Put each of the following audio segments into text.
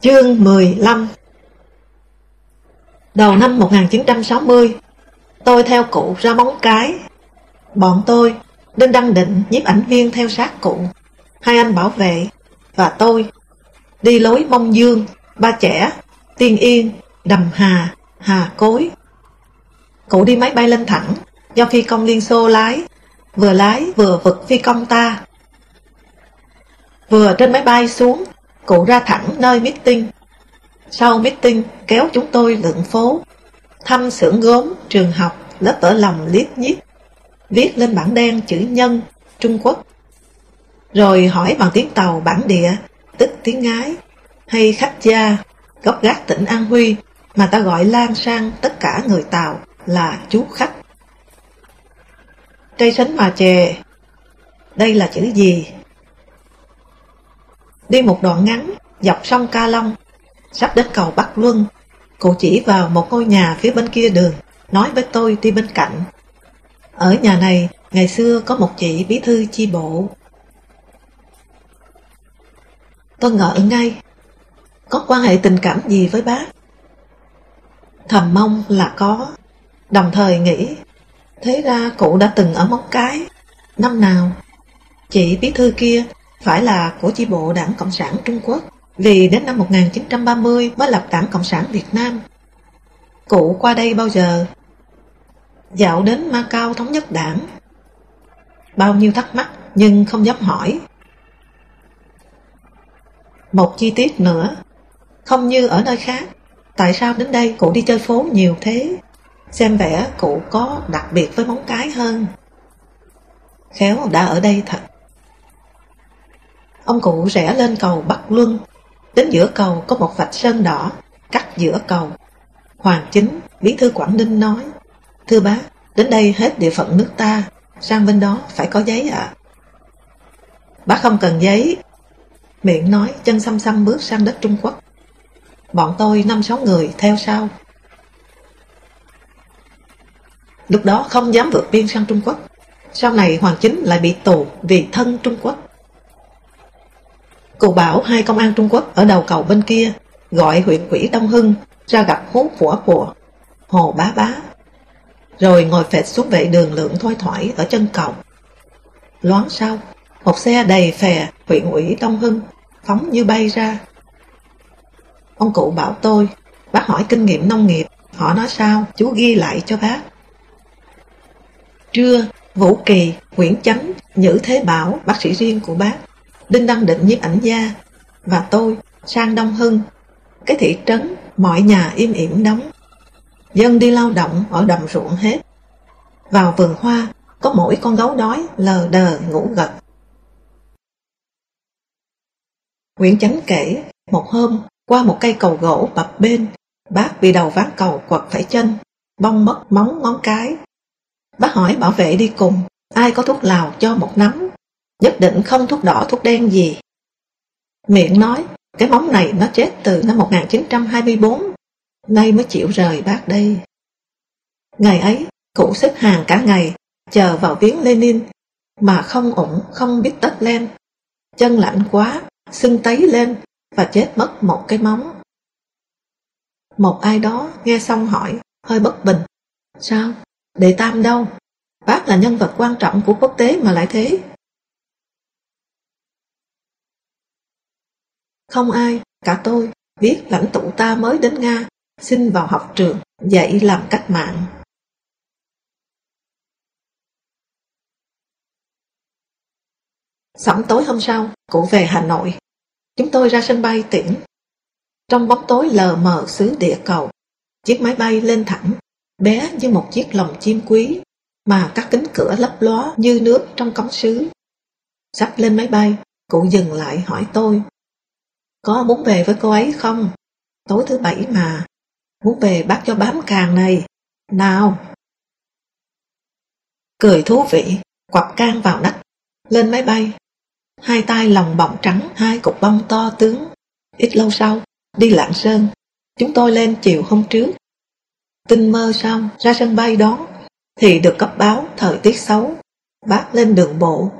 Chương 15 Đầu năm 1960, tôi theo cụ ra móng cái. Bọn tôi, Đinh Đăng Định, nhiếp ảnh viên theo sát cụ, hai anh bảo vệ, và tôi, đi lối Mông Dương, Ba Trẻ, Tiên Yên, Đầm Hà, Hà Cối. Cụ đi máy bay lên thẳng, do phi công Liên Xô lái, vừa lái vừa vực phi công ta. Vừa trên máy bay xuống, cụ ra thẳng nơi meeting. Sau meeting kéo chúng tôi lượn phố, thăm xưởng gốm, trường học, lớp vỡ lòng liếc nhít, viết lên bảng đen chữ nhân, Trung Quốc. Rồi hỏi bằng tiếng tàu bản địa, tức tiếng ngái, hay khách gia, gốc gác tỉnh An Huy, mà ta gọi lan sang tất cả người Tàu là chú khách. Cây sánh mà chè, đây là chữ gì? Đi một đoạn ngắn, dọc sông Ca Long, sắp đến cầu Bắc Luân, cụ chỉ vào một ngôi nhà phía bên kia đường, nói với tôi đi bên cạnh. Ở nhà này, ngày xưa có một chị bí thư chi bộ. Tôi ngỡ ngay, có quan hệ tình cảm gì với bác? Thầm mong là có, đồng thời nghĩ, thế ra cụ đã từng ở Móng Cái, năm nào? Chị bí thư kia phải là của chi bộ đảng Cộng sản Trung Quốc, vì đến năm 1930 mới lập đảng Cộng sản Việt Nam. Cụ qua đây bao giờ? Dạo đến Macau thống nhất đảng. Bao nhiêu thắc mắc nhưng không dám hỏi. Một chi tiết nữa, không như ở nơi khác, tại sao đến đây cụ đi chơi phố nhiều thế? Xem vẻ cụ có đặc biệt với móng cái hơn. Khéo đã ở đây thật. Ông cụ rẽ lên cầu Bắc Luân. Đến giữa cầu có một vạch sơn đỏ, cắt giữa cầu. Hoàng Chính, bí thư Quảng Ninh nói, Thưa bác, đến đây hết địa phận nước ta, sang bên đó phải có giấy ạ. À? Bác không cần giấy. Miệng nói, chân xăm xăm bước sang đất Trung Quốc. Bọn tôi năm sáu người theo sau. Lúc đó không dám vượt biên sang Trung Quốc. Sau này Hoàng Chính lại bị tù vì thân Trung Quốc. Cụ bảo hai công an Trung Quốc ở đầu cầu bên kia gọi huyện quỷ Đông Hưng ra gặp hốt Phủa của Hồ Bá Bá. Rồi ngồi phệt xuống vệ đường lượng thoai thoải ở chân cầu. Loáng sau, một xe đầy phè huyện ủy Đông Hưng phóng như bay ra. Ông cụ bảo tôi, bác hỏi kinh nghiệm nông nghiệp, họ nói sao, chú ghi lại cho bác. Trưa, Vũ Kỳ, Nguyễn Chánh, Nhữ Thế Bảo, bác sĩ riêng của bác, Đinh Đăng Định nhiếp ảnh gia, và tôi sang Đông Hưng. Cái thị trấn, mọi nhà im ỉm đóng. Dân đi lao động ở đồng ruộng hết. Vào vườn hoa, có mỗi con gấu đói lờ đờ ngủ gật. Nguyễn Chánh kể, một hôm, qua một cây cầu gỗ bập bên, bác bị đầu ván cầu quật phải chân, bong mất móng ngón cái. Bác hỏi bảo vệ đi cùng, ai có thuốc lào cho một nắm nhất định không thuốc đỏ thuốc đen gì. Miệng nói, cái móng này nó chết từ năm 1924, nay mới chịu rời bác đây. Ngày ấy, cụ xếp hàng cả ngày, chờ vào viếng Lenin, mà không ủng, không biết tất lên. Chân lạnh quá, sưng tấy lên, và chết mất một cái móng. Một ai đó nghe xong hỏi, hơi bất bình. Sao? Đệ Tam đâu? Bác là nhân vật quan trọng của quốc tế mà lại thế. Không ai, cả tôi, biết lãnh tụ ta mới đến Nga, xin vào học trường, dạy làm cách mạng. Sẩm tối hôm sau, cụ về Hà Nội. Chúng tôi ra sân bay tiễn. Trong bóng tối lờ mờ xứ địa cầu, Chiếc máy bay lên thẳng, bé như một chiếc lồng chim quý, mà các kính cửa lấp ló như nước trong cống sứ. Sắp lên máy bay, cụ dừng lại hỏi tôi. Có muốn về với cô ấy không? Tối thứ bảy mà. Muốn về bác cho bám càng này. Nào! Cười thú vị, quặp can vào nách, lên máy bay. Hai tay lòng bọng trắng, hai cục bông to tướng. Ít lâu sau, đi Lạng Sơn, chúng tôi lên chiều hôm trước. Tinh mơ xong, ra sân bay đón, thì được cấp báo thời tiết xấu. Bác lên đường bộ,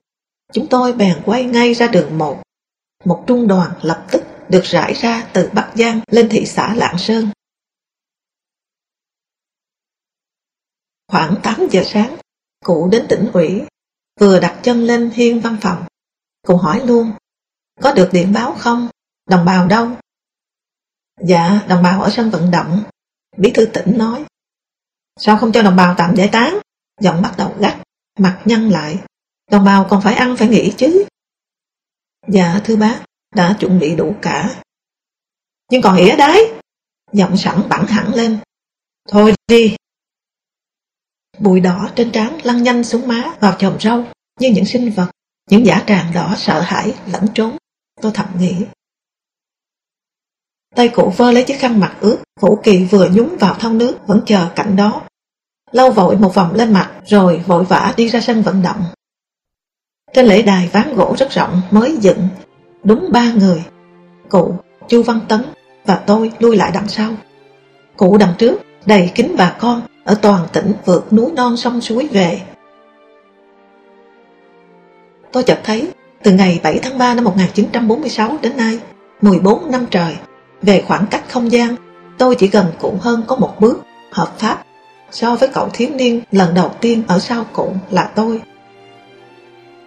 chúng tôi bèn quay ngay ra đường một. Một trung đoàn lập tức được rải ra từ Bắc Giang lên thị xã Lạng Sơn. Khoảng 8 giờ sáng, cụ đến tỉnh ủy, vừa đặt chân lên hiên văn phòng. Cụ hỏi luôn, có được điện báo không? Đồng bào đâu? Dạ, đồng bào ở sân vận động. Bí thư tỉnh nói. Sao không cho đồng bào tạm giải tán? Giọng bắt đầu gắt, mặt nhăn lại. Đồng bào còn phải ăn phải nghỉ chứ. Dạ thưa bác, đã chuẩn bị đủ cả. Nhưng còn ỉa đấy! Giọng sẵn bẳng hẳn lên. Thôi đi! Bụi đỏ trên trán lăn nhanh xuống má vào chòm râu như những sinh vật, những giả tràng đỏ sợ hãi lẫn trốn. Tôi thầm nghĩ. Tay cụ vơ lấy chiếc khăn mặt ướt, Vũ Kỳ vừa nhúng vào thau nước vẫn chờ cạnh đó. Lau vội một vòng lên mặt rồi vội vã đi ra sân vận động. Trên lễ đài ván gỗ rất rộng mới dựng, đúng ba người. Cụ, Chu Văn Tấn và tôi lui lại đằng sau. Cụ đằng trước đầy kính bà con ở toàn tỉnh vượt núi non sông suối về. Tôi chợt thấy từ ngày 7 tháng 3 năm 1946 đến nay, 14 năm trời, về khoảng cách không gian, tôi chỉ gần cụ hơn có một bước, hợp pháp, so với cậu thiếu niên lần đầu tiên ở sau cụ là tôi.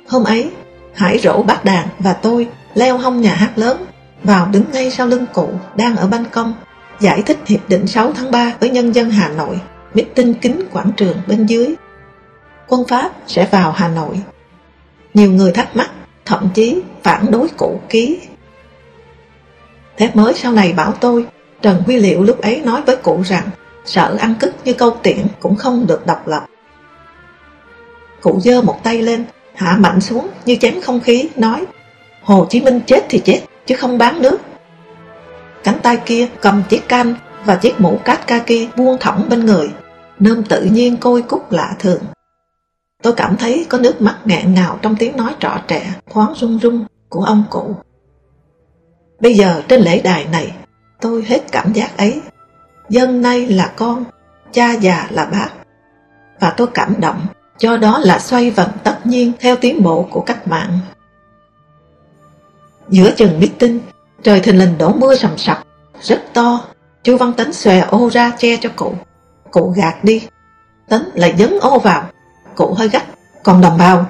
Hôm ấy, Hải rỗ bác đàn và tôi leo hông nhà hát lớn, vào đứng ngay sau lưng cụ đang ở ban công, giải thích Hiệp định 6 tháng 3 với nhân dân Hà Nội, meeting kính quảng trường bên dưới. Quân Pháp sẽ vào Hà Nội. Nhiều người thắc mắc, thậm chí phản đối cụ ký Thép mới sau này bảo tôi, Trần Huy Liệu lúc ấy nói với cụ rằng sợ ăn cứt như câu tiện cũng không được độc lập. Cụ dơ một tay lên, hạ mạnh xuống như chém không khí, nói Hồ Chí Minh chết thì chết, chứ không bán nước. Cánh tay kia cầm chiếc canh và chiếc mũ cát kaki buông thõng bên người, nơm tự nhiên côi cúc lạ thường. Tôi cảm thấy có nước mắt ngạn ngào trong tiếng nói trọ trẻ, thoáng rung rung của ông cụ. Bây giờ trên lễ đài này, tôi hết cảm giác ấy. Dân nay là con, cha già là bác. Và tôi cảm động, cho đó là xoay vần tất nhiên theo tiến bộ của cách mạng. Giữa chừng meeting, trời thình lình đổ mưa sầm sập, rất to. Chu Văn Tấn xòe ô ra che cho cụ. Cụ gạt đi. Tấn lại dấn ô vào. Cụ hơi gắt, còn đồng bào.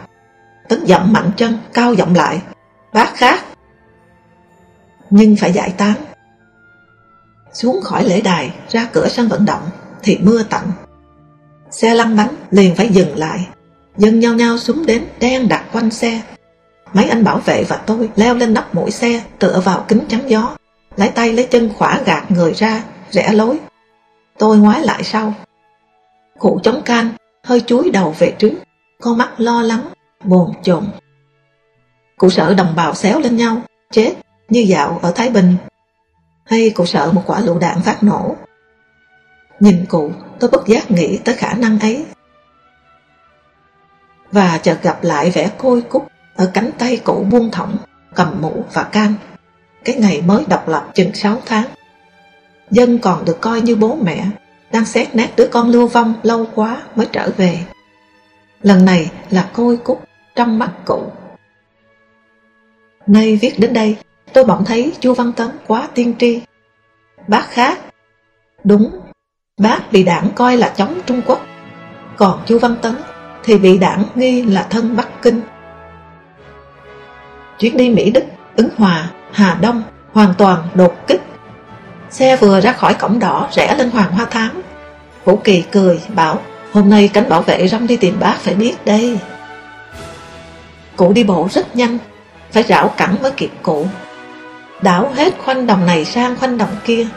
Tấn dậm mạnh chân, cao giọng lại. Bác khác, nhưng phải giải tán. Xuống khỏi lễ đài, ra cửa sân vận động, thì mưa tạnh. Xe lăn bánh liền phải dừng lại, dân nhau nhau xuống đến đen đặt quanh xe. Mấy anh bảo vệ và tôi leo lên nắp mũi xe, tựa vào kính chắn gió, lấy tay lấy chân khỏa gạt người ra, rẽ lối. Tôi ngoái lại sau. Cụ chống can, hơi chúi đầu về trước, con mắt lo lắng, bồn chồn. Cụ sợ đồng bào xéo lên nhau, chết như dạo ở Thái Bình. Hay cụ sợ một quả lựu đạn phát nổ? Nhìn cụ, tôi bất giác nghĩ tới khả năng ấy. Và chợt gặp lại vẻ côi cúc ở cánh tay cũ buông thõng, cầm mũ và can. Cái ngày mới độc lập chừng 6 tháng. Dân còn được coi như bố mẹ, đang xét nét đứa con lưu vong lâu quá mới trở về. Lần này là côi cúc trong mắt cụ. Nay viết đến đây, tôi bỗng thấy chu Văn Tấn quá tiên tri. Bác khác. Đúng, bác bị đảng coi là chống Trung Quốc, còn chu Văn Tấn thì bị đảng nghi là thân Bắc Kinh. Chuyến đi Mỹ Đức, Ứng Hòa, Hà Đông hoàn toàn đột kích. Xe vừa ra khỏi cổng đỏ rẽ lên Hoàng Hoa Thám. Vũ Kỳ cười, bảo hôm nay cánh bảo vệ rong đi tìm bác phải biết đây. Cụ đi bộ rất nhanh, phải rảo cẳng mới kịp cụ đảo hết khoanh đồng này sang khoanh đồng kia.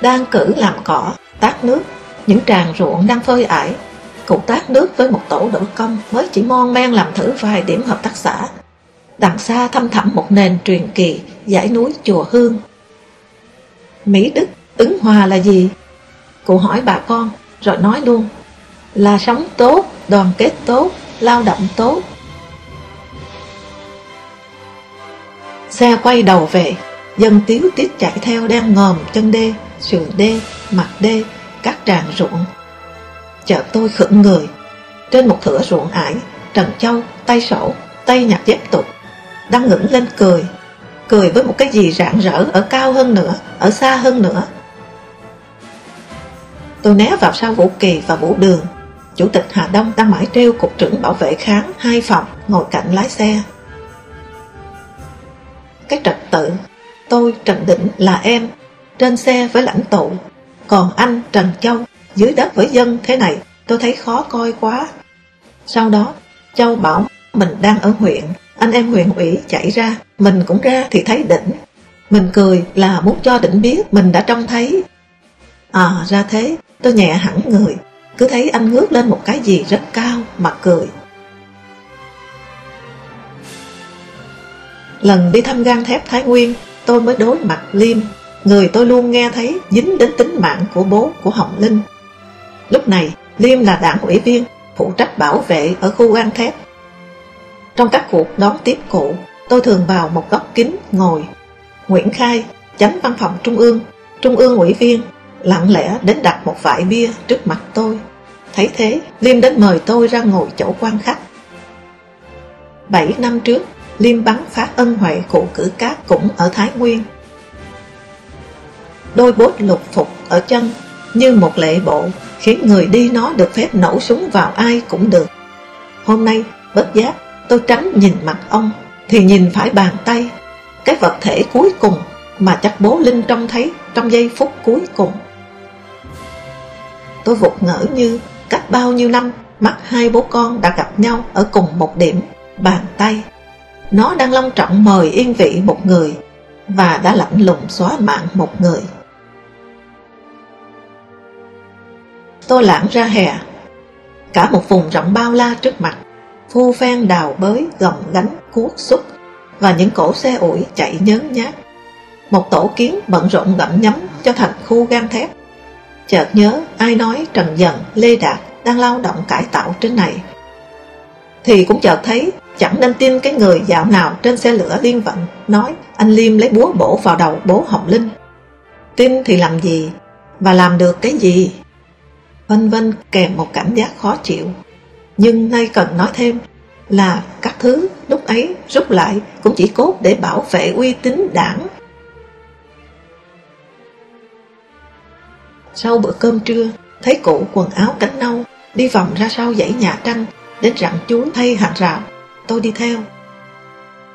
Đang cử làm cỏ, Tát nước, những tràng ruộng đang phơi ải. Cụ tát nước với một tổ đội công mới chỉ mon men làm thử vài điểm hợp tác xã. Đằng xa thăm thẳm một nền truyền kỳ, dãy núi chùa Hương. Mỹ Đức, ứng hòa là gì? Cụ hỏi bà con, rồi nói luôn. Là sống tốt, đoàn kết tốt, lao động tốt. Xe quay đầu về, dân tiếu tiết chạy theo đang ngòm chân đê, sườn đê, mặt đê, các tràng ruộng. Chợt tôi khựng người, trên một thửa ruộng ải, Trần Châu, tay sổ, tay nhặt dép tục, đang ngẩng lên cười, cười với một cái gì rạng rỡ ở cao hơn nữa, ở xa hơn nữa. Tôi né vào sau Vũ Kỳ và Vũ Đường. Chủ tịch Hà Đông đang mãi treo cục trưởng bảo vệ kháng hai phòng ngồi cạnh lái xe. Cái trật tự, tôi Trần Định là em, trên xe với lãnh tụ, còn anh Trần Châu dưới đất với dân thế này tôi thấy khó coi quá. Sau đó, Châu bảo mình đang ở huyện, anh em huyện ủy chạy ra, mình cũng ra thì thấy đỉnh. Mình cười là muốn cho đỉnh biết mình đã trông thấy. À ra thế, tôi nhẹ hẳn người, cứ thấy anh ngước lên một cái gì rất cao mà cười. Lần đi thăm gan thép Thái Nguyên, tôi mới đối mặt Liêm, người tôi luôn nghe thấy dính đến tính mạng của bố của Hồng Linh. Lúc này, Liêm là đảng ủy viên, phụ trách bảo vệ ở khu gan thép. Trong các cuộc đón tiếp cụ, tôi thường vào một góc kín ngồi. Nguyễn Khai, chánh văn phòng trung ương, trung ương ủy viên, lặng lẽ đến đặt một vải bia trước mặt tôi. Thấy thế, Liêm đến mời tôi ra ngồi chỗ quan khách. Bảy năm trước, Liêm bắn phá ân huệ cụ cử cát cũng ở Thái Nguyên. Đôi bốt lục phục ở chân như một lệ bộ khiến người đi nó được phép nổ súng vào ai cũng được. Hôm nay, bất giác, tôi tránh nhìn mặt ông thì nhìn phải bàn tay, cái vật thể cuối cùng mà chắc bố Linh trông thấy trong giây phút cuối cùng. Tôi vụt ngỡ như cách bao nhiêu năm mắt hai bố con đã gặp nhau ở cùng một điểm, bàn tay. Nó đang long trọng mời yên vị một người và đã lạnh lùng xóa mạng một người. Tôi lãng ra hè, cả một vùng rộng bao la trước mặt, phu phen đào bới, gồng gánh, cuốc xúc và những cổ xe ủi chạy nhớn nhát. Một tổ kiến bận rộn gặm nhấm cho thành khu gan thép. Chợt nhớ ai nói Trần Dần, Lê Đạt đang lao động cải tạo trên này. Thì cũng chợt thấy chẳng nên tin cái người dạo nào trên xe lửa liên vận nói anh Liêm lấy búa bổ vào đầu bố Hồng Linh. Tin thì làm gì và làm được cái gì? Vân vân kèm một cảm giác khó chịu. Nhưng nay cần nói thêm là các thứ lúc ấy rút lại cũng chỉ cốt để bảo vệ uy tín đảng. Sau bữa cơm trưa, thấy cụ quần áo cánh nâu, đi vòng ra sau dãy nhà tranh, đến rặng chuối thay hàng rào, tôi đi theo.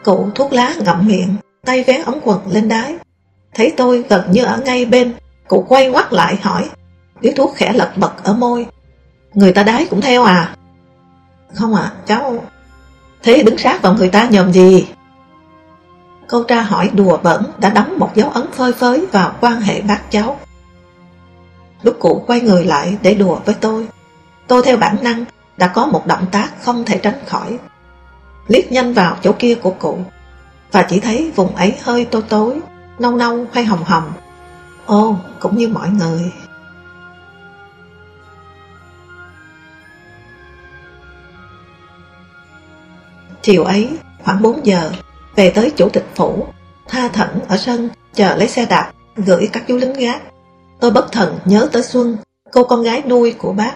Cụ thuốc lá ngậm miệng, tay vén ống quần lên đái. Thấy tôi gần như ở ngay bên, cụ quay ngoắt lại hỏi, điếu thuốc khẽ lật bật ở môi. Người ta đái cũng theo à? Không ạ, à, cháu... Thế đứng sát vào người ta nhầm gì? Câu tra hỏi đùa bẩn đã đóng một dấu ấn phơi phới vào quan hệ bác cháu. Lúc cụ quay người lại để đùa với tôi, tôi theo bản năng đã có một động tác không thể tránh khỏi. Liếc nhanh vào chỗ kia của cụ, và chỉ thấy vùng ấy hơi tối tối, nâu nâu hay hồng hồng. Ô, cũng như mọi người. Chiều ấy, khoảng 4 giờ, về tới chủ tịch phủ, tha thẩn ở sân, chờ lấy xe đạp, gửi các chú lính gác. Tôi bất thần nhớ tới Xuân, cô con gái nuôi của bác.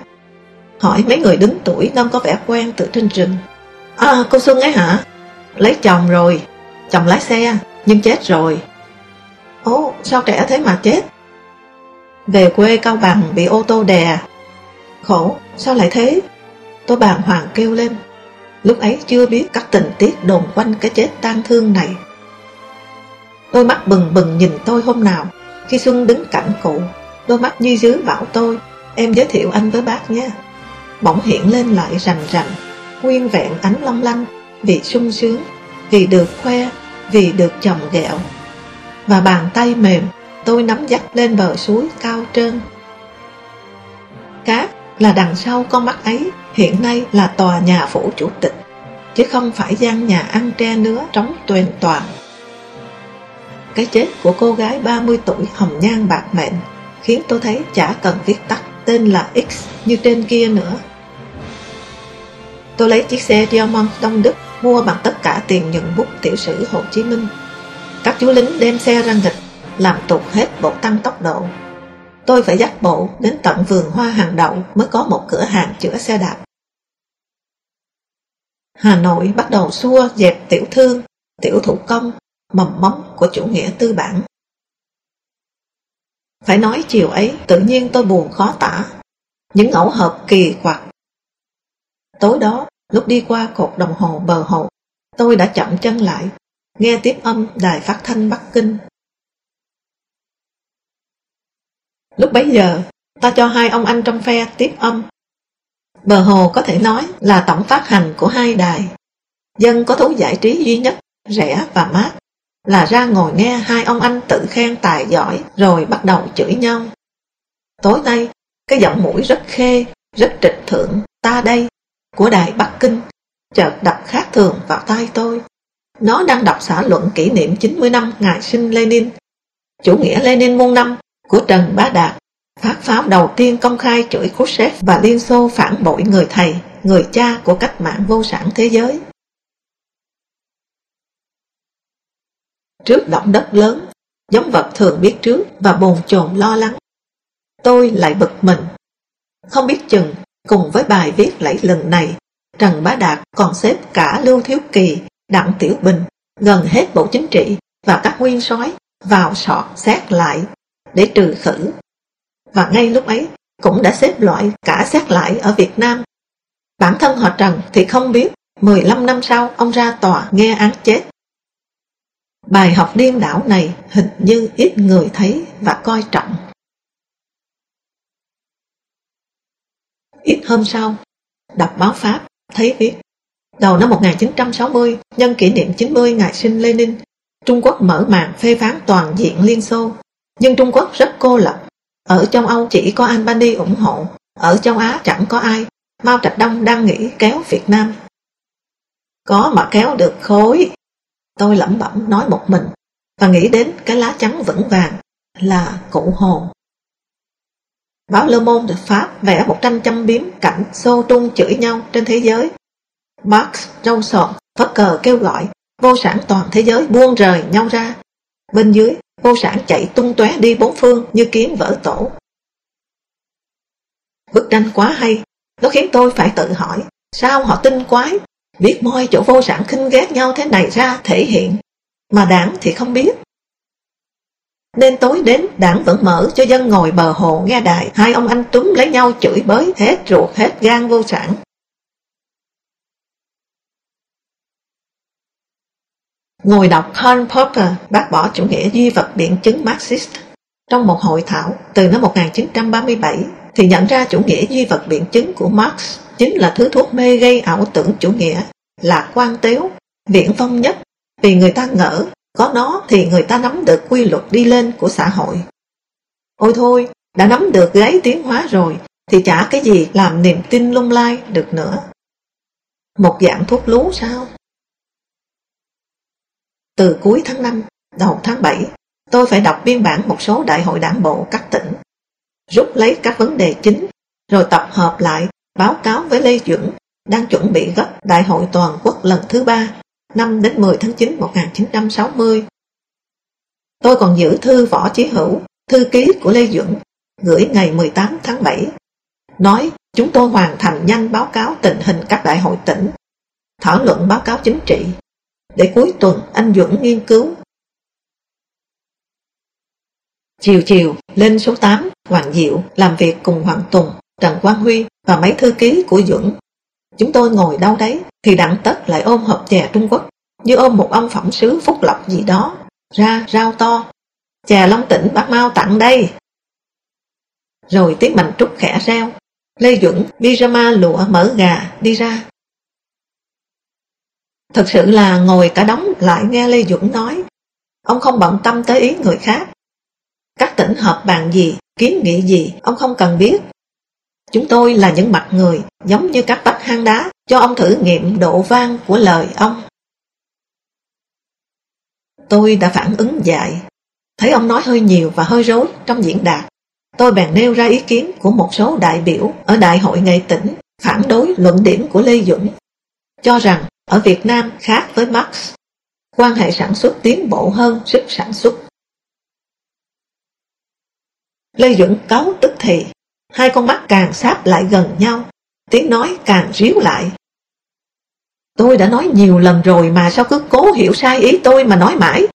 Hỏi mấy người đứng tuổi đông có vẻ quen từ trên rừng. À, cô Xuân ấy hả? Lấy chồng rồi, chồng lái xe, nhưng chết rồi. Ồ, sao trẻ thế mà chết? Về quê Cao Bằng bị ô tô đè. Khổ, sao lại thế? Tôi bàng hoàng kêu lên. Lúc ấy chưa biết các tình tiết đồn quanh cái chết tang thương này. Đôi mắt bừng bừng nhìn tôi hôm nào, khi Xuân đứng cạnh cụ, đôi mắt như dứa bảo tôi, em giới thiệu anh với bác nhé. Bỗng hiện lên lại rành rành, nguyên vẹn ánh long lanh, vì sung sướng, vì được khoe, vì được chồng ghẹo. Và bàn tay mềm, tôi nắm dắt lên bờ suối cao trơn. Cát là đằng sau con mắt ấy hiện nay là tòa nhà phủ chủ tịch, chứ không phải gian nhà ăn tre nứa trống tuyền toàn. Cái chết của cô gái 30 tuổi hồng nhan bạc mệnh khiến tôi thấy chả cần viết tắt tên là X như trên kia nữa. Tôi lấy chiếc xe Diamond Đông Đức mua bằng tất cả tiền nhận bút tiểu sử Hồ Chí Minh. Các chú lính đem xe ra nghịch, làm tụt hết bộ tăng tốc độ. Tôi phải dắt bộ đến tận vườn hoa hàng đậu mới có một cửa hàng chữa xe đạp. Hà Nội bắt đầu xua dẹp tiểu thương, tiểu thủ công, mầm móng của chủ nghĩa tư bản. Phải nói chiều ấy tự nhiên tôi buồn khó tả, những ngẫu hợp kỳ quặc. Tối đó, lúc đi qua cột đồng hồ bờ hồ, tôi đã chậm chân lại, nghe tiếp âm đài phát thanh Bắc Kinh. Lúc bấy giờ, ta cho hai ông anh trong phe tiếp âm. Bờ hồ có thể nói là tổng phát hành của hai đài. Dân có thú giải trí duy nhất, rẻ và mát, là ra ngồi nghe hai ông anh tự khen tài giỏi rồi bắt đầu chửi nhau. Tối nay, cái giọng mũi rất khê, rất trịch thượng, ta đây, của đài Bắc Kinh, chợt đập khác thường vào tai tôi. Nó đang đọc xã luận kỷ niệm 90 năm ngày sinh Lenin, chủ nghĩa Lenin muôn năm của Trần Bá Đạt, phát pháo đầu tiên công khai chửi Khrushchev và Liên Xô phản bội người thầy, người cha của cách mạng vô sản thế giới. Trước động đất lớn, giống vật thường biết trước và bồn chồn lo lắng. Tôi lại bực mình. Không biết chừng, cùng với bài viết lẫy lần này, Trần Bá Đạt còn xếp cả Lưu Thiếu Kỳ, Đặng Tiểu Bình, gần hết bộ chính trị và các nguyên soái vào sọt xét lại để trừ khử. Và ngay lúc ấy cũng đã xếp loại cả xét lại ở Việt Nam. Bản thân họ Trần thì không biết 15 năm sau ông ra tòa nghe án chết. Bài học điên đảo này hình như ít người thấy và coi trọng. Ít hôm sau, đọc báo Pháp, thấy viết Đầu năm 1960, nhân kỷ niệm 90 ngày sinh Lenin, Trung Quốc mở màn phê phán toàn diện Liên Xô. Nhưng Trung Quốc rất cô lập. Ở châu Âu chỉ có Albany ủng hộ, ở châu Á chẳng có ai. Mao Trạch Đông đang nghĩ kéo Việt Nam. Có mà kéo được khối. Tôi lẩm bẩm nói một mình và nghĩ đến cái lá trắng vững vàng là cụ Hồ. Báo Le Monde được Pháp vẽ một tranh châm biếm cảnh xô trung chửi nhau trên thế giới. Marx Johnson phất cờ kêu gọi vô sản toàn thế giới buông rời nhau ra. Bên dưới, vô sản chạy tung tóe đi bốn phương như kiếm vỡ tổ. Bức tranh quá hay, nó khiến tôi phải tự hỏi, sao họ tinh quái, biết moi chỗ vô sản khinh ghét nhau thế này ra thể hiện, mà đảng thì không biết. Nên tối đến, đảng vẫn mở cho dân ngồi bờ hồ nghe đài, hai ông anh túm lấy nhau chửi bới hết ruột hết gan vô sản. Ngồi đọc Karl Popper bác bỏ chủ nghĩa duy vật biện chứng Marxist. Trong một hội thảo từ năm 1937 thì nhận ra chủ nghĩa duy vật biện chứng của Marx chính là thứ thuốc mê gây ảo tưởng chủ nghĩa, là quan tếu, viễn phong nhất vì người ta ngỡ có nó thì người ta nắm được quy luật đi lên của xã hội. Ôi thôi, đã nắm được gáy tiến hóa rồi thì chả cái gì làm niềm tin lung lai được nữa. Một dạng thuốc lú sao? Từ cuối tháng 5, đầu tháng 7, tôi phải đọc biên bản một số đại hội đảng bộ các tỉnh, rút lấy các vấn đề chính, rồi tập hợp lại, báo cáo với Lê Duẩn, đang chuẩn bị gấp đại hội toàn quốc lần thứ ba, năm đến 10 tháng 9 1960. Tôi còn giữ thư Võ Chí Hữu, thư ký của Lê Duẩn, gửi ngày 18 tháng 7, nói chúng tôi hoàn thành nhanh báo cáo tình hình các đại hội tỉnh, thảo luận báo cáo chính trị, để cuối tuần anh Dũng nghiên cứu. Chiều chiều, lên số 8, Hoàng Diệu làm việc cùng Hoàng Tùng, Trần Quang Huy và mấy thư ký của Dũng Chúng tôi ngồi đâu đấy, thì đặng tất lại ôm hộp chè Trung Quốc, như ôm một ông phẩm sứ phúc lộc gì đó, ra rau to. Chè Long Tỉnh bác Mau tặng đây. Rồi tiếng Mạnh Trúc khẽ reo, Lê Dũng pyjama lụa mở gà đi ra. Thật sự là ngồi cả đống lại nghe Lê Dũng nói. Ông không bận tâm tới ý người khác. Các tỉnh họp bàn gì, kiến nghị gì, ông không cần biết. Chúng tôi là những mặt người giống như các bách hang đá cho ông thử nghiệm độ vang của lời ông. Tôi đã phản ứng dại. Thấy ông nói hơi nhiều và hơi rối trong diễn đạt. Tôi bèn nêu ra ý kiến của một số đại biểu ở Đại hội ngày tỉnh phản đối luận điểm của Lê Duẩn, cho rằng ở Việt Nam khác với Marx, quan hệ sản xuất tiến bộ hơn sức sản xuất. Lê Duẩn cấu tức thì, hai con mắt càng sáp lại gần nhau, tiếng nói càng ríu lại. Tôi đã nói nhiều lần rồi mà sao cứ cố hiểu sai ý tôi mà nói mãi.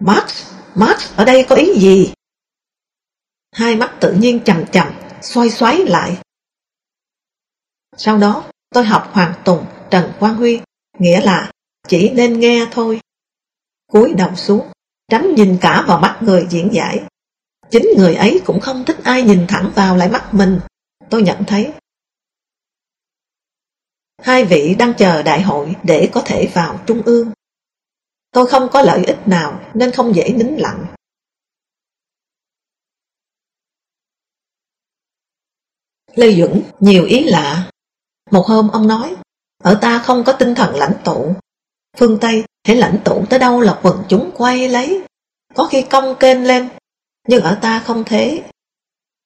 Marx, Marx ở đây có ý gì? Hai mắt tự nhiên chầm chầm, xoay xoáy lại. Sau đó, tôi học Hoàng Tùng, Trần Quang Huy, nghĩa là chỉ nên nghe thôi. cúi đầu xuống, tránh nhìn cả vào mắt người diễn giải. Chính người ấy cũng không thích ai nhìn thẳng vào lại mắt mình, tôi nhận thấy. Hai vị đang chờ đại hội để có thể vào trung ương. Tôi không có lợi ích nào nên không dễ nín lặng. Lê Duẩn nhiều ý lạ. Một hôm ông nói, ở ta không có tinh thần lãnh tụ. Phương Tây, hãy lãnh tụ tới đâu là quần chúng quay lấy. Có khi công kênh lên, nhưng ở ta không thế.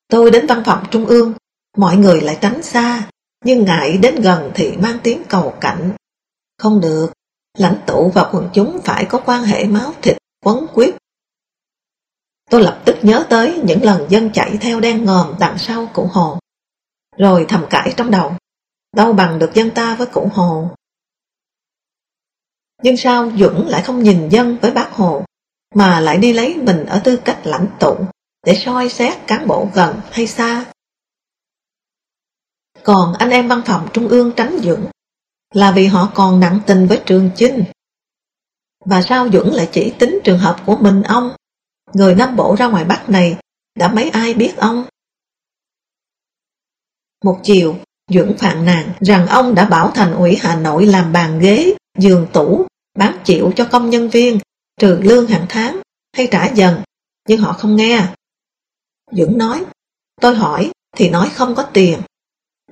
Tôi đến văn phòng trung ương, mọi người lại tránh xa, nhưng ngại đến gần thì mang tiếng cầu cạnh. Không được, lãnh tụ và quần chúng phải có quan hệ máu thịt, quấn quyết. Tôi lập tức nhớ tới những lần dân chạy theo đen ngòm đằng sau cụ Hồ. Rồi thầm cãi trong đầu, đâu bằng được dân ta với cụ Hồ. Nhưng sao Dũng lại không nhìn dân với bác Hồ, mà lại đi lấy mình ở tư cách lãnh tụ để soi xét cán bộ gần hay xa? Còn anh em văn phòng trung ương tránh Dũng là vì họ còn nặng tình với Trường Chinh. Và sao Dũng lại chỉ tính trường hợp của mình ông? Người Nam Bộ ra ngoài Bắc này, đã mấy ai biết ông? Một chiều, Duẩn phàn nàn rằng ông đã bảo thành ủy Hà Nội làm bàn ghế, giường tủ, bán chịu cho công nhân viên, trừ lương hàng tháng hay trả dần, nhưng họ không nghe. Duẩn nói, tôi hỏi thì nói không có tiền.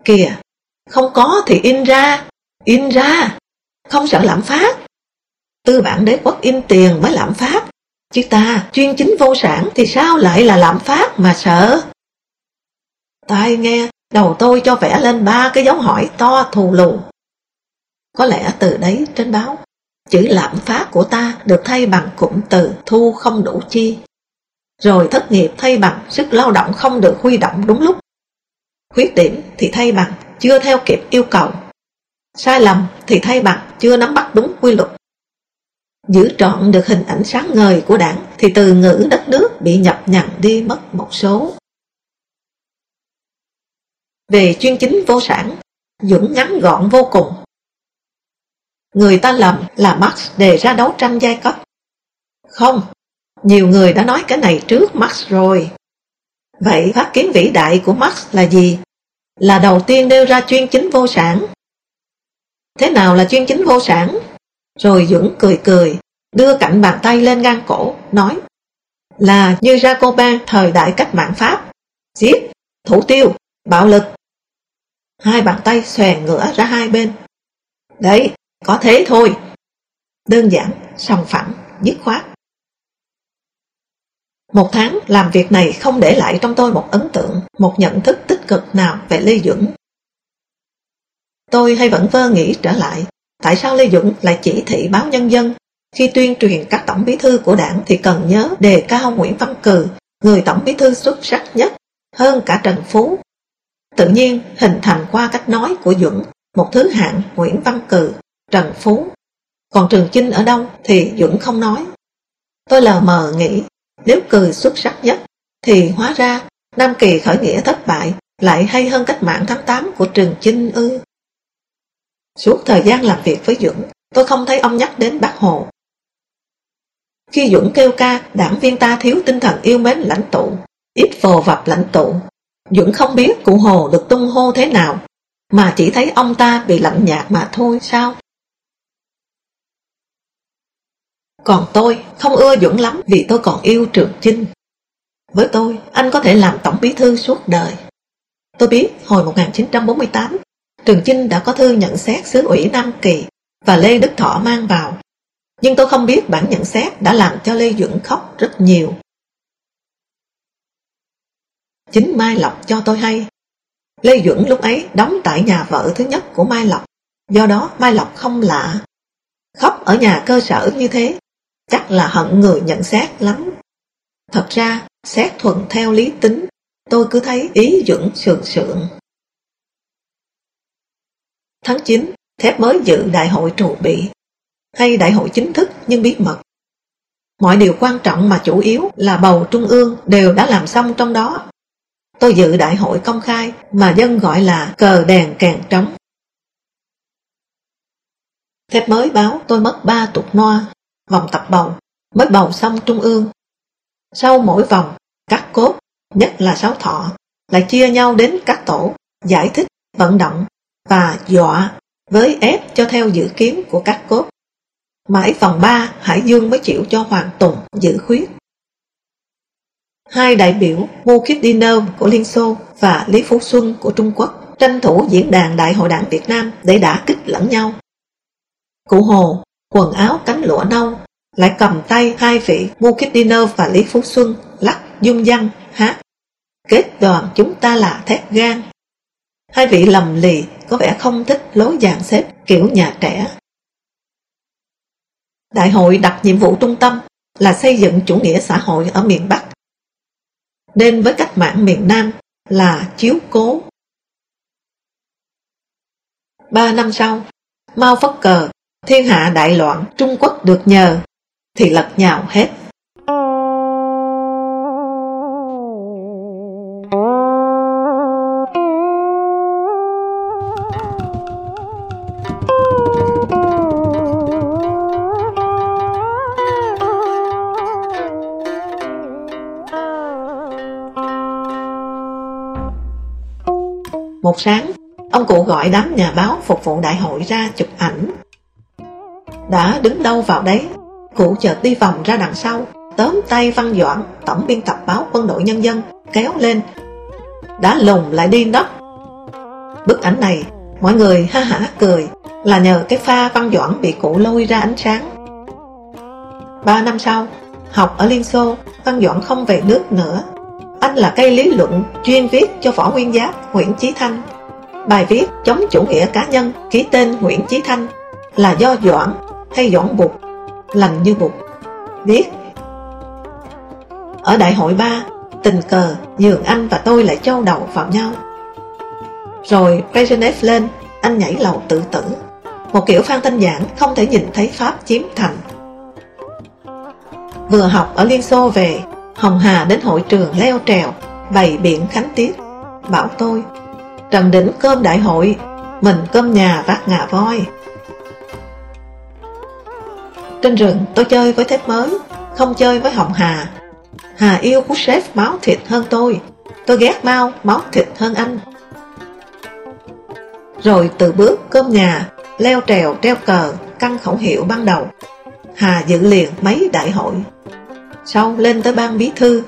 Kìa, không có thì in ra, in ra, không sợ lạm phát. Tư bản đế quốc in tiền mới lạm phát, chứ ta chuyên chính vô sản thì sao lại là lạm phát mà sợ. Tai nghe Đầu tôi cho vẽ lên ba cái dấu hỏi to thù lù. Có lẽ từ đấy trên báo, chữ lạm phát của ta được thay bằng cụm từ thu không đủ chi. Rồi thất nghiệp thay bằng sức lao động không được huy động đúng lúc. Khuyết điểm thì thay bằng chưa theo kịp yêu cầu. Sai lầm thì thay bằng chưa nắm bắt đúng quy luật. Giữ trọn được hình ảnh sáng ngời của đảng thì từ ngữ đất nước bị nhập nhằn đi mất một số. Về chuyên chính vô sản, dưỡng ngắn gọn vô cùng. Người ta lầm là Marx đề ra đấu tranh giai cấp. Không, nhiều người đã nói cái này trước Marx rồi. Vậy phát kiến vĩ đại của Marx là gì? Là đầu tiên nêu ra chuyên chính vô sản. Thế nào là chuyên chính vô sản? Rồi Dũng cười cười, đưa cạnh bàn tay lên ngang cổ, nói là như Jacobin thời đại cách mạng Pháp, giết, thủ tiêu, bạo lực. Hai bàn tay xòe ngửa ra hai bên. Đấy, có thế thôi. Đơn giản, sòng phẳng, dứt khoát. Một tháng làm việc này không để lại trong tôi một ấn tượng, một nhận thức tích cực nào về Lê Duẩn. Tôi hay vẫn vơ nghĩ trở lại, tại sao Lê Dũng lại chỉ thị báo nhân dân khi tuyên truyền các tổng bí thư của đảng thì cần nhớ đề cao Nguyễn Văn Cừ, người tổng bí thư xuất sắc nhất, hơn cả Trần Phú, tự nhiên hình thành qua cách nói của Dũng, một thứ hạng Nguyễn Văn Cừ, Trần Phú. Còn Trường Chinh ở đâu thì Dũng không nói. Tôi lờ mờ nghĩ, nếu Cừ xuất sắc nhất, thì hóa ra Nam Kỳ khởi nghĩa thất bại lại hay hơn cách mạng tháng 8 của Trường Chinh ư. Suốt thời gian làm việc với Dũng, tôi không thấy ông nhắc đến bác Hồ. Khi Dũng kêu ca đảng viên ta thiếu tinh thần yêu mến lãnh tụ, ít vồ vập lãnh tụ, Dũng không biết cụ Hồ được tung hô thế nào, mà chỉ thấy ông ta bị lạnh nhạt mà thôi sao? Còn tôi không ưa dũng lắm vì tôi còn yêu Trường Chinh. Với tôi, anh có thể làm tổng bí thư suốt đời. Tôi biết hồi 1948, Trường Chinh đã có thư nhận xét xứ ủy Nam Kỳ và Lê Đức Thọ mang vào. Nhưng tôi không biết bản nhận xét đã làm cho Lê Duẩn khóc rất nhiều. Chính Mai Lộc cho tôi hay. Lê Duẩn lúc ấy đóng tại nhà vợ thứ nhất của Mai Lộc, do đó Mai Lộc không lạ. Khóc ở nhà cơ sở như thế, chắc là hận người nhận xét lắm. Thật ra, xét thuận theo lý tính, tôi cứ thấy ý Duẩn sườn sượng. Tháng 9, Thép mới dự đại hội trụ bị, hay đại hội chính thức nhưng bí mật. Mọi điều quan trọng mà chủ yếu là bầu trung ương đều đã làm xong trong đó. Tôi dự đại hội công khai mà dân gọi là cờ đèn càng trống. Thép mới báo tôi mất ba tuột noa, vòng tập bầu, mới bầu xong trung ương. Sau mỗi vòng, các cốt, nhất là sáu thọ, lại chia nhau đến các tổ, giải thích, vận động và dọa với ép cho theo dự kiến của các cốt. Mãi vòng 3, Hải Dương mới chịu cho Hoàng Tùng giữ khuyết. Hai đại biểu Ngô Khiết Diner của Liên Xô và Lý Phú Xuân của Trung Quốc tranh thủ diễn đàn Đại hội đảng Việt Nam để đả kích lẫn nhau. Cụ Hồ, quần áo cánh lụa nâu, lại cầm tay hai vị Ngô Khiết Diner và Lý Phú Xuân lắc dung dăng, hát. Kết đoàn chúng ta là thép gan. Hai vị lầm lì có vẻ không thích lối dàn xếp kiểu nhà trẻ. Đại hội đặt nhiệm vụ trung tâm là xây dựng chủ nghĩa xã hội ở miền Bắc. Nên với cách mạng miền Nam là chiếu cố. Ba năm sau, Mao phất cờ, thiên hạ đại loạn, Trung Quốc được nhờ, thì lật nhào hết. Một sáng, ông cụ gọi đám nhà báo phục vụ đại hội ra chụp ảnh. Đã đứng đâu vào đấy, cụ chợt đi vòng ra đằng sau, tóm tay Văn Doãn, tổng biên tập báo Quân đội Nhân dân, kéo lên. Đã lùng lại đi đất. Bức ảnh này, mọi người ha hả cười, là nhờ cái pha Văn Doãn bị cụ lôi ra ánh sáng. Ba năm sau, học ở Liên Xô, Văn Doãn không về nước nữa anh là cây lý luận chuyên viết cho Võ Nguyên Giáp, Nguyễn Chí Thanh. Bài viết chống chủ nghĩa cá nhân ký tên Nguyễn Chí Thanh là do Doãn hay Doãn Bục, lành như Bục, viết. Ở đại hội 3, tình cờ Dường Anh và tôi lại trâu đầu vào nhau. Rồi Brezhnev lên, anh nhảy lầu tự tử. Một kiểu phan thanh giảng không thể nhìn thấy Pháp chiếm thành. Vừa học ở Liên Xô về, Hồng Hà đến hội trường leo trèo, bày biện khánh tiết, bảo tôi, trần đỉnh cơm đại hội, mình cơm nhà vác ngà voi. Trên rừng tôi chơi với thép mới, không chơi với Hồng Hà. Hà yêu sếp máu thịt hơn tôi, tôi ghét mau máu thịt hơn anh. Rồi từ bước cơm nhà, leo trèo treo cờ, căng khẩu hiệu ban đầu. Hà dự liền mấy đại hội sau lên tới ban bí thư.